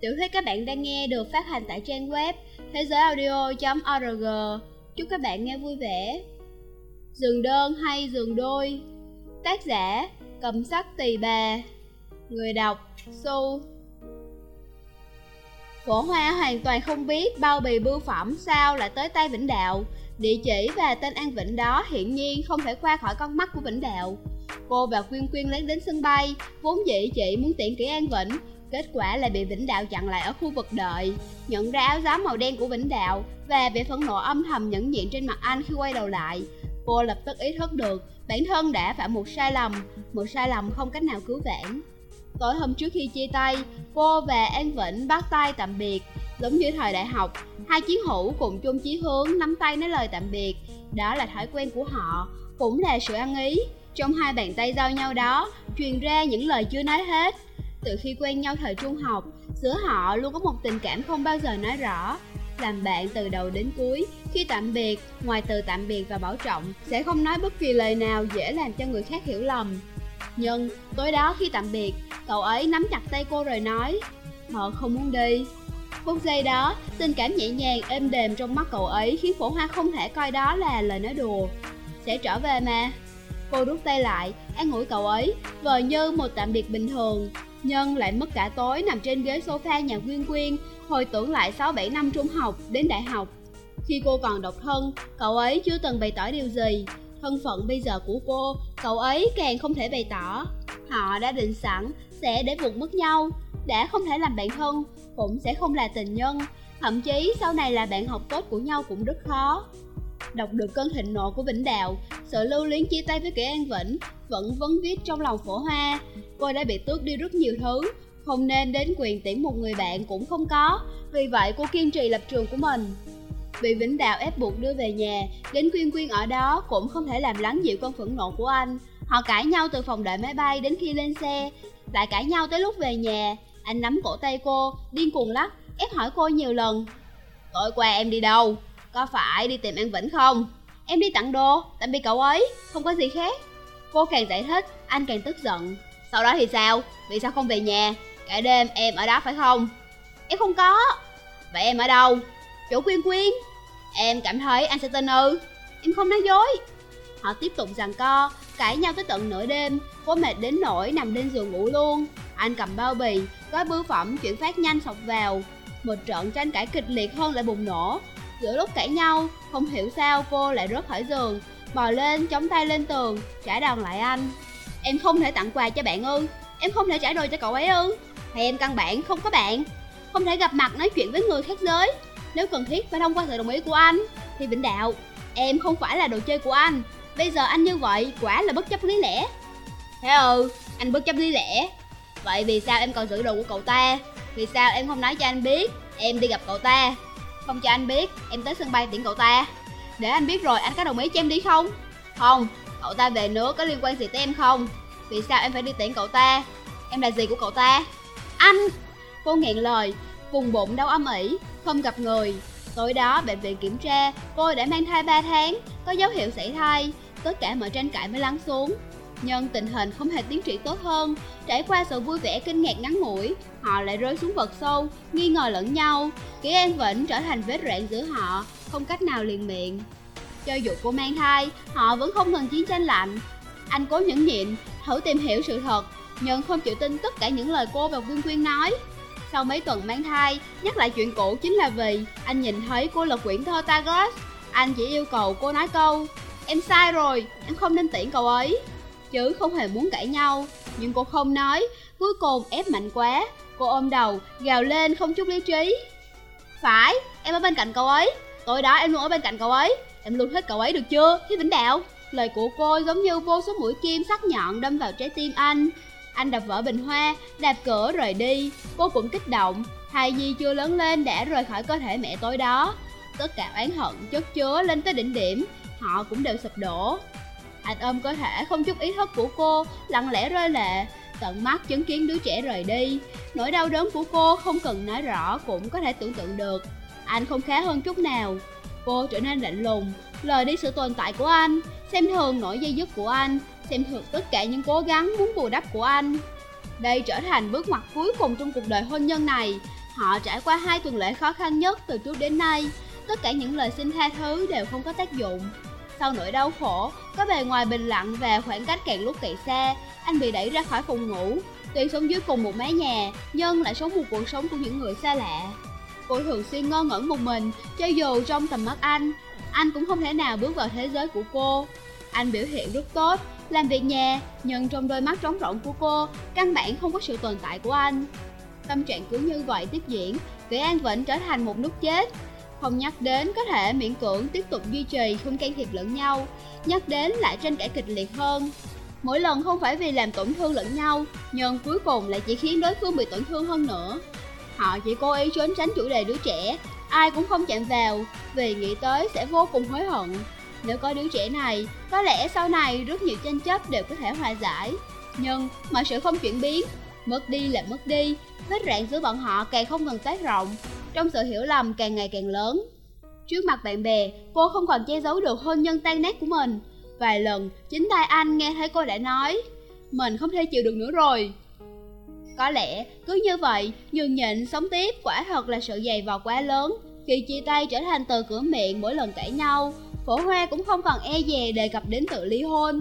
Tiểu thuyết các bạn đang nghe được phát hành tại trang web thế giới audio.org. Chúc các bạn nghe vui vẻ. Giường đơn hay giường đôi? Tác giả, Cầm sắc tỳ bà. Người đọc, Su. Phổ Hoa hoàn toàn không biết bao bì bưu phẩm sao lại tới tay Vĩnh Đạo. Địa chỉ và tên An Vĩnh đó hiển nhiên không thể qua khỏi con mắt của Vĩnh Đạo. Cô và Quyên Quyên lén đến sân bay, Vốn dĩ chị muốn tiện kỹ An Vĩnh Kết quả là bị Vĩnh Đạo chặn lại ở khu vực đợi Nhận ra áo giáp màu đen của Vĩnh Đạo Và vẻ phẫn nộ âm thầm nhẫn nhịn trên mặt anh khi quay đầu lại. Cô lập tức ý thức được bản thân đã phạm một sai lầm Một sai lầm không cách nào cứu vãn. Tối hôm trước khi chia tay, cô và An Vĩnh bắt tay tạm biệt Giống như thời đại học, hai chiến hữu cùng chung chí hướng nắm tay nói lời tạm biệt Đó là thói quen của họ, cũng là sự ăn ý. Trong hai bàn tay giao nhau đó, truyền ra những lời chưa nói hết từ khi quen nhau thời trung học, giữa họ luôn có một tình cảm không bao giờ nói rõ. Làm bạn từ đầu đến cuối, khi tạm biệt, ngoài từ tạm biệt và bảo trọng, sẽ không nói bất kỳ lời nào dễ làm cho người khác hiểu lầm. Nhưng, tối đó khi tạm biệt, cậu ấy nắm chặt tay cô rồi nói, họ không muốn đi. Phút giây đó, tình cảm nhẹ nhàng êm đềm trong mắt cậu ấy khiến phổ hoa không thể coi đó là lời nói đùa. Sẽ trở về mà. Cô rút tay lại, an ủi cậu ấy, vờ như một tạm biệt bình thường, Nhân lại mất cả tối nằm trên ghế sofa nhà Quyên Quyên, hồi tưởng lại 6-7 năm trung học đến đại học. Khi cô còn độc thân, cậu ấy chưa từng bày tỏ điều gì. Thân phận bây giờ của cô, cậu ấy càng không thể bày tỏ. Họ đã định sẵn sẽ để vụt mất nhau, đã không thể làm bạn thân, cũng sẽ không là tình nhân. Thậm chí sau này là bạn học tốt của nhau cũng rất khó. Đọc được cơn thịnh nộ của Vĩnh Đạo, sự lưu luyến chia tay với kẻ An Vĩnh vẫn vấn viết trong lòng phổ hoa. Cô đã bị tước đi rất nhiều thứ, không nên đến quyền tiễn một người bạn cũng không có, vì vậy cô kiên trì lập trường của mình. Bị Vĩnh Đạo ép buộc đưa về nhà, đến Quyên Quyên ở đó cũng không thể làm lắng dịu cơn phẫn nộ của anh. Họ cãi nhau từ phòng đợi máy bay đến khi lên xe, lại cãi nhau tới lúc về nhà. Anh nắm cổ tay cô, điên cuồng lắc, ép hỏi cô nhiều lần. Tối qua em đi đâu? Có phải đi tìm An Vĩnh không? Em đi tặng đồ, tạm biệt cậu ấy, không có gì khác Cô càng giải thích, anh càng tức giận Sau đó thì sao? Vì sao không về nhà? Cả đêm em ở đó phải không? Em không có Vậy em ở đâu? Chỗ Quyên Quyên Em cảm thấy anh sẽ tin ư Em không nói dối Họ tiếp tục giằng co, cãi nhau tới tận nửa đêm Cô mệt đến nỗi nằm lên giường ngủ luôn Anh cầm bao bì, gói bưu phẩm chuyển phát nhanh sọc vào Một trận tranh cãi kịch liệt hơn lại bùng nổ Giữa lúc cãi nhau, không hiểu sao cô lại rớt khỏi giường Bò lên, chống tay lên tường, trả đòn lại anh. Em không thể tặng quà cho bạn ư? Em không thể trả đồ cho cậu ấy ư? Hay em căn bản không có bạn. Không thể gặp mặt nói chuyện với người khác giới. Nếu cần thiết phải thông qua sự đồng ý của anh Thì Vĩnh Đạo Em không phải là đồ chơi của anh. Bây giờ anh như vậy quả là bất chấp lý lẽ. Thế ừ, anh bất chấp lý lẽ. Vậy vì sao em còn giữ đồ của cậu ta? Vì sao em không nói cho anh biết Em đi gặp cậu ta? Không cho anh biết, em tới sân bay tiễn cậu ta. Để anh biết rồi, anh có đồng ý cho em đi không? Không, Cậu ta về nữa có liên quan gì tới em không? Vì sao em phải đi tiễn cậu ta? Em là gì của cậu ta? Anh! Cô nghẹn lời, Vùng bụng đau âm ỉ, Không gặp người. Tối đó, bệnh viện kiểm tra, Cô đã mang thai 3 tháng, Có dấu hiệu sảy thai. Tất cả mọi tranh cãi mới lắng xuống nhưng tình hình không hề tiến triển tốt hơn. Trải qua sự vui vẻ kinh ngạc ngắn ngủi Họ lại rơi xuống vực sâu, nghi ngờ lẫn nhau. Kỷ An Vĩnh trở thành vết rạn giữa họ Không cách nào liền miệng. Cho dù cô mang thai, họ vẫn không ngừng chiến tranh lạnh. Anh cố nhẫn nhịn, thử tìm hiểu sự thật Nhưng không chịu tin tất cả những lời cô và Quyên Quyên nói. Sau mấy tuần mang thai, nhắc lại chuyện cũ chính là vì Anh nhìn thấy cô lật quyển thơ tagus. Anh chỉ yêu cầu cô nói câu Em sai rồi, em không nên tiễn cậu ấy chứ không hề muốn cãi nhau. Nhưng cô không nói, cuối cùng ép mạnh quá. Cô ôm đầu, gào lên không chút lý trí. Phải, em ở bên cạnh cậu ấy. Tối đó em luôn ở bên cạnh cậu ấy. Em luôn thích cậu ấy được chưa thế vĩnh đạo? Lời của cô giống như vô số mũi kim sắc nhọn đâm vào trái tim anh. Anh đập vỡ bình hoa, đạp cửa rời đi. Cô cũng kích động. Hai nhi chưa lớn lên đã rời khỏi cơ thể mẹ tối đó. Tất cả oán hận, chất chứa lên tới đỉnh điểm. Họ cũng đều sụp đổ anh ôm cơ thể không chút ý thức của cô, lặng lẽ rơi lệ, tận mắt chứng kiến đứa trẻ rời đi. Nỗi đau đớn của cô không cần nói rõ cũng có thể tưởng tượng được. Anh không khá hơn chút nào. Cô trở nên lạnh lùng, lời đi sự tồn tại của anh, xem thường nỗi dây dứt của anh, xem thường tất cả những cố gắng muốn bù đắp của anh. Đây trở thành bước ngoặt cuối cùng trong cuộc đời hôn nhân này. Họ trải qua hai tuần lễ khó khăn nhất từ trước đến nay Tất cả những lời xin tha thứ đều không có tác dụng sau nỗi đau khổ, có bề ngoài bình lặng và khoảng cách càng lúc càng xa. Anh bị đẩy ra khỏi phòng ngủ. Tuy sống dưới cùng một mái nhà, nhưng lại sống một cuộc sống của những người xa lạ. Cô thường xuyên ngơ ngẩn một mình, cho dù trong tầm mắt anh Anh cũng không thể nào bước vào thế giới của cô. Anh biểu hiện rất tốt, làm việc nhà, nhưng trong đôi mắt trống rỗng của cô, căn bản không có sự tồn tại của anh. Tâm trạng cứ như vậy tiếp diễn, Kỷ An Vĩnh trở thành một nút chết không nhắc đến có thể miễn cưỡng tiếp tục duy trì không can thiệp lẫn nhau, Nhắc đến lại tranh cãi kịch liệt hơn. Mỗi lần không phải vì làm tổn thương lẫn nhau, Nhưng cuối cùng lại chỉ khiến đối phương bị tổn thương hơn nữa. Họ chỉ cố ý trốn tránh chủ đề đứa trẻ, Ai cũng không chạm vào, Vì nghĩ tới sẽ vô cùng hối hận. Nếu có đứa trẻ này, Có lẽ sau này rất nhiều tranh chấp đều có thể hòa giải. Nhưng mọi sự không chuyển biến, Mất đi là mất đi, Vết rạn giữa bọn họ càng không ngừng tác rộng trong sự hiểu lầm càng ngày càng lớn. Trước mặt bạn bè, cô không còn che giấu được hôn nhân tan nát của mình. Vài lần, chính tay anh nghe thấy cô đã nói Mình không thể chịu được nữa rồi. Có lẽ, cứ như vậy, nhường nhịn, sống tiếp quả thật là sự dày vò quá lớn. Khi chia tay trở thành từ cửa miệng mỗi lần cãi nhau Phổ Hoa cũng không còn e dè đề cập đến tự ly hôn.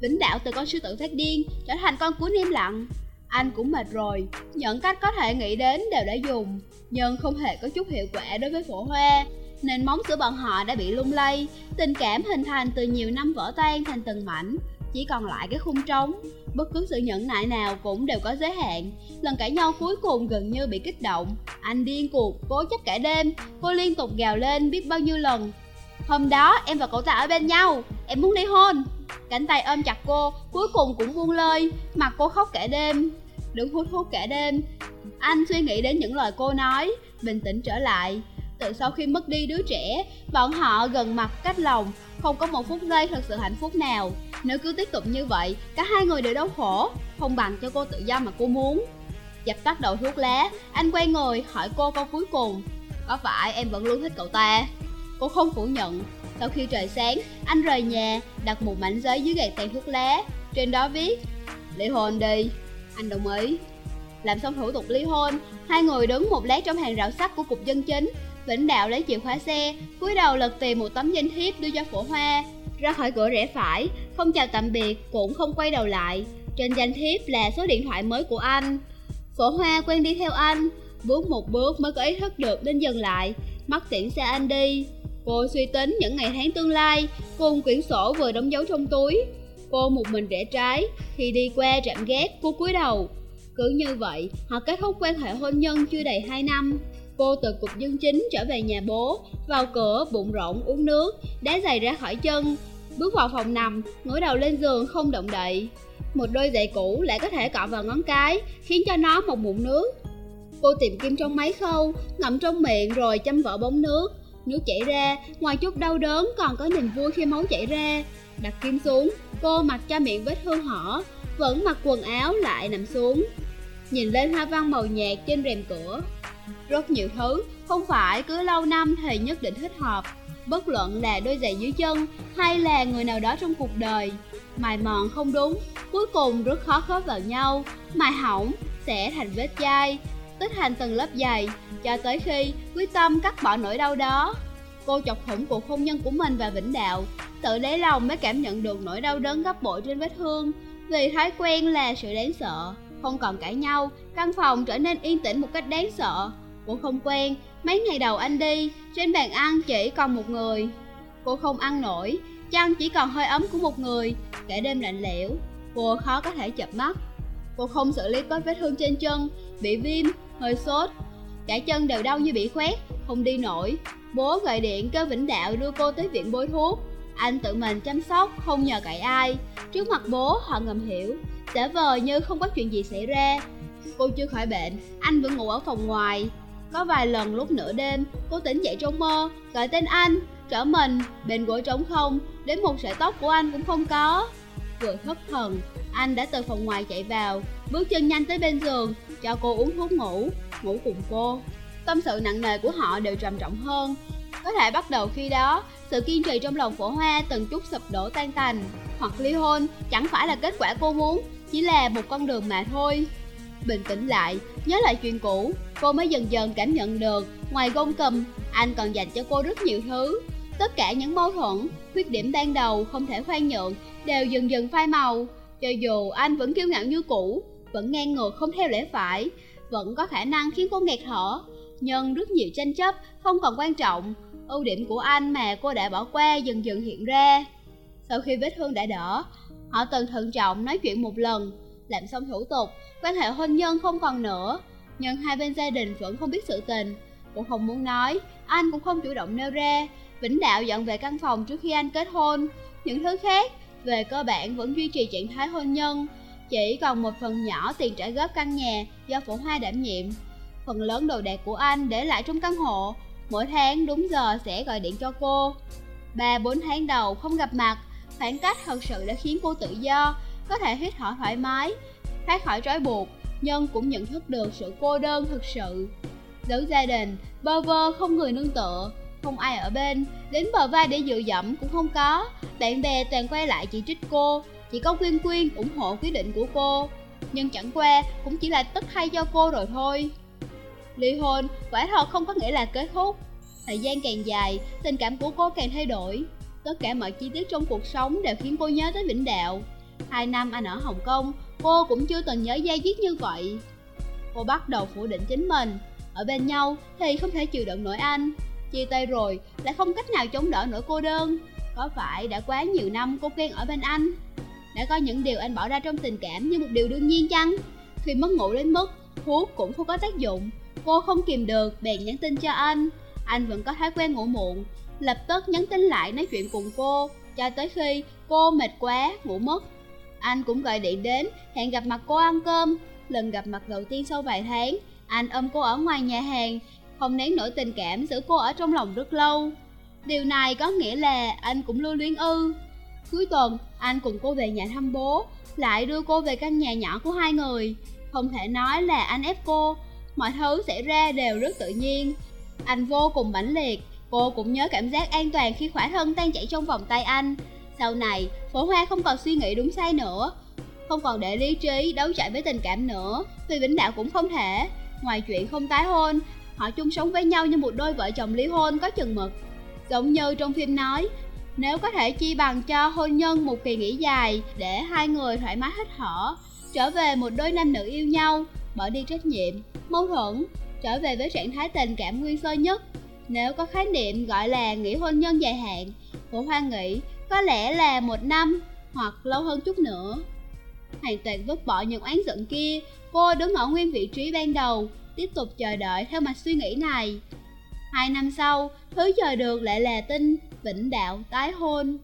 Vĩnh đạo từ con sư tử phát điên trở thành con cuốn im lặng anh cũng mệt rồi, những cách có thể nghĩ đến đều đã dùng, nhưng không hề có chút hiệu quả đối với phổ hoa. Nên móng giữa bọn họ đã bị lung lay, tình cảm hình thành từ nhiều năm vỡ tan thành từng mảnh, chỉ còn lại cái khung trống. Bất cứ sự nhẫn nại nào cũng đều có giới hạn. Lần cãi nhau cuối cùng gần như bị kích động. Anh điên cuộc, cố chấp cả đêm, cô liên tục gào lên biết bao nhiêu lần. Hôm đó em và cậu ta ở bên nhau, em muốn ly hôn. Cánh tay ôm chặt cô, cuối cùng cũng buông lơi, mặt cô khóc cả đêm đứng hút thuốc cả đêm. Anh suy nghĩ đến những lời cô nói, bình tĩnh trở lại. Từ sau khi mất đi đứa trẻ, bọn họ gần mặt cách lòng. Không có một phút giây thật sự hạnh phúc nào. Nếu cứ tiếp tục như vậy, cả hai người đều đau khổ. Không bằng cho cô tự do mà cô muốn. Dập tắt đầu thuốc lá, anh quay người hỏi cô câu cuối cùng. Có phải em vẫn luôn thích cậu ta? Cô không phủ nhận. Sau khi trời sáng, anh rời nhà, đặt một mảnh giấy dưới gạt tàn thuốc lá. Trên đó viết ly hôn đi anh đồng ý. Làm xong thủ tục ly hôn, Hai người đứng một lát trong hàng rào sắt của cục dân chính, Vĩnh Đạo lấy chìa khóa xe, cúi đầu lật tìm một tấm danh thiếp đưa cho phổ hoa. Ra khỏi cửa rẽ phải, Không chào tạm biệt, cũng không quay đầu lại. Trên danh thiếp là số điện thoại mới của anh. Phổ hoa quen đi theo anh, Bước một bước mới có ý thức được nên dừng lại. Mắt tiễn xe anh đi. Cô suy tính những ngày tháng tương lai, Cùng quyển sổ vừa đóng dấu trong túi. Cô một mình rẽ trái, khi đi qua trạm gác cô cúi đầu. Cứ như vậy, họ kết thúc quan hệ hôn nhân chưa đầy 2 năm. Cô từ cục dân chính trở về nhà bố, vào cửa bụng rộn uống nước, đá giày ra khỏi chân, bước vào phòng nằm, ngửa đầu lên giường không động đậy. Một đôi giày cũ lại có thể cọ vào ngón cái, khiến cho nó một mụn nước. Cô tìm kim trong máy khâu, ngậm trong miệng rồi chăm vỡ bóng nước. Nước chảy ra, ngoài chút đau đớn còn có niềm vui khi máu chảy ra. Đặt kim xuống, cô mặc cho miệng vết thương hở, vẫn mặc quần áo lại nằm xuống. Nhìn lên hoa văn màu nhạt trên rèm cửa. Rất nhiều thứ, không phải cứ lâu năm thì nhất định thích hợp. Bất luận là đôi giày dưới chân hay là người nào đó trong cuộc đời. Mài mòn không đúng, cuối cùng rất khó khớp vào nhau. Mài hỏng sẽ thành vết chai, tích thành từng lớp dày, cho tới khi quyết tâm cắt bỏ nỗi đau đó. Cô chọc thủng cuộc hôn nhân của mình và Vĩnh Đạo Tự đáy lòng mới cảm nhận được nỗi đau đớn gấp bội trên vết thương. Vì thói quen là sự đáng sợ Không còn cãi nhau, căn phòng trở nên yên tĩnh một cách đáng sợ. Cô không quen, mấy ngày đầu anh đi Trên bàn ăn chỉ còn một người. Cô không ăn nổi, chăn chỉ còn hơi ấm của một người Cả đêm lạnh lẽo, cô khó có thể chập mắt. Cô không xử lý tốt vết thương trên chân Bị viêm, hơi sốt. Cả chân đều đau như bị khoét Không đi nổi. Bố gọi điện kêu Vĩnh Đạo đưa cô tới viện bôi thuốc. Anh tự mình chăm sóc, không nhờ cậy ai. Trước mặt bố họ ngầm hiểu. Giả vờ như không có chuyện gì xảy ra. Cô chưa khỏi bệnh, anh vẫn ngủ ở phòng ngoài. Có vài lần lúc nửa đêm, cô tỉnh dậy trong mơ Gọi tên anh, trở mình, bên gối trống không? Đến một sợi tóc của anh cũng không có. Vừa thất thần, anh đã từ phòng ngoài chạy vào Bước chân nhanh tới bên giường, cho cô uống thuốc ngủ Ngủ cùng cô. Tâm sự nặng nề của họ đều trầm trọng hơn. Có thể bắt đầu khi đó, sự kiên trì trong lòng phổ hoa từng chút sụp đổ tan tành, hoặc ly hôn chẳng phải là kết quả cô muốn, chỉ là một con đường mà thôi. Bình tĩnh lại, nhớ lại chuyện cũ Cô mới dần dần cảm nhận được Ngoài gông cầm, anh còn dành cho cô rất nhiều thứ. Tất cả những mâu thuẫn, khuyết điểm ban đầu không thể khoan nhượng Đều dần dần phai màu. Cho dù anh vẫn kiêu ngạo như cũ Vẫn ngang ngược không theo lẽ phải Vẫn có khả năng khiến cô nghẹt thở nhân rất nhiều tranh chấp không còn quan trọng. Ưu điểm của anh mà cô đã bỏ qua dần dần hiện ra. Sau khi vết thương đã đỡ Họ từng thận trọng nói chuyện một lần Làm xong thủ tục, quan hệ hôn nhân không còn nữa. Nhưng hai bên gia đình vẫn không biết sự tình. Cũng không muốn nói, anh cũng không chủ động nêu ra. Vĩnh Đạo dọn về căn phòng trước khi anh kết hôn. Những thứ khác, về cơ bản vẫn duy trì trạng thái hôn nhân. Chỉ còn một phần nhỏ tiền trả góp căn nhà do phổ hoa đảm nhiệm. Phần lớn đồ đạc của anh để lại trong căn hộ. Mỗi tháng đúng giờ sẽ gọi điện cho cô. Ba bốn tháng đầu không gặp mặt. Khoảng cách thật sự đã khiến cô tự do Có thể hít thở thoải mái Thoát khỏi trói buộc Nhưng cũng nhận thức được sự cô đơn thực sự. Giữ gia đình, bơ vơ không người nương tựa Không ai ở bên. Đến bờ vai để dựa dẫm cũng không có. Bạn bè toàn quay lại chỉ trích cô Chỉ có Quyên Quyên ủng hộ quyết định của cô. Nhưng chẳng qua cũng chỉ là tức hay cho cô rồi thôi. Ly hôn quả thật không có nghĩa là kết thúc. Thời gian càng dài, tình cảm của cô càng thay đổi. Tất cả mọi chi tiết trong cuộc sống đều khiến cô nhớ tới Vĩnh Đạo. Hai năm anh ở Hồng Kông, cô cũng chưa từng nhớ dây dứt như vậy. Cô bắt đầu phủ định chính mình. Ở bên nhau thì không thể chịu đựng nổi anh. Chia tay rồi lại không cách nào chống đỡ nỗi cô đơn. Có phải đã quá nhiều năm cô quen ở bên anh? Đã có những điều anh bỏ ra trong tình cảm như một điều đương nhiên chăng? Khi mất ngủ đến mức thuốc cũng không có tác dụng. Cô không kìm được bèn nhắn tin cho anh. Anh vẫn có thói quen ngủ muộn. Lập tức nhắn tin lại nói chuyện cùng cô Cho tới khi cô mệt quá, ngủ mất. Anh cũng gọi điện đến, hẹn gặp mặt cô ăn cơm. Lần gặp mặt đầu tiên sau vài tháng Anh ôm cô ở ngoài nhà hàng Không nén nổi tình cảm giữ cô ở trong lòng rất lâu. Điều này có nghĩa là anh cũng lưu luyến ư. Cuối tuần, anh cùng cô về nhà thăm bố Lại đưa cô về căn nhà nhỏ của hai người. Không thể nói là anh ép cô Mọi thứ xảy ra đều rất tự nhiên. Anh vô cùng mãnh liệt. Cô cũng nhớ cảm giác an toàn khi khỏa thân tan chảy trong vòng tay anh. Sau này, phổ hoa không còn suy nghĩ đúng sai nữa Không còn để lý trí đấu chạy với tình cảm nữa Vì Vĩnh Đạo cũng không thể. Ngoài chuyện không tái hôn Họ chung sống với nhau như một đôi vợ chồng ly hôn có chừng mực. Giống như trong phim nói Nếu có thể chi bằng cho hôn nhân một kỳ nghỉ dài Để hai người thoải mái hết thở Trở về một đôi nam nữ yêu nhau Bỏ đi trách nhiệm, mâu thuẫn Trở về với trạng thái tình cảm nguyên sơ nhất nếu có khái niệm gọi là nghỉ hôn nhân dài hạn, của Hoa nghĩ có lẽ là một năm hoặc lâu hơn chút nữa. Hoàn toàn vứt bỏ những oán giận kia, cô đứng ở nguyên vị trí ban đầu, tiếp tục chờ đợi theo mạch suy nghĩ này. Hai năm sau, thứ chờ được lại là tin Vĩnh Đạo tái hôn.